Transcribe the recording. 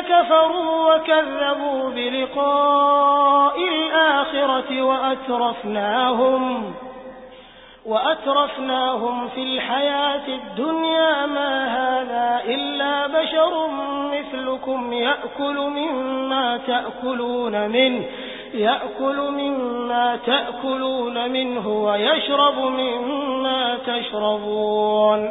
كفروا وكذبوا بلقاء الآخرة وأترفناهم وأترفناهم في الحياة الدنيا ما هذا إلا بشر مثلكم يأكل مما تأكلون منه يأكل مما تأكلون منه ويشرب مما تشربون.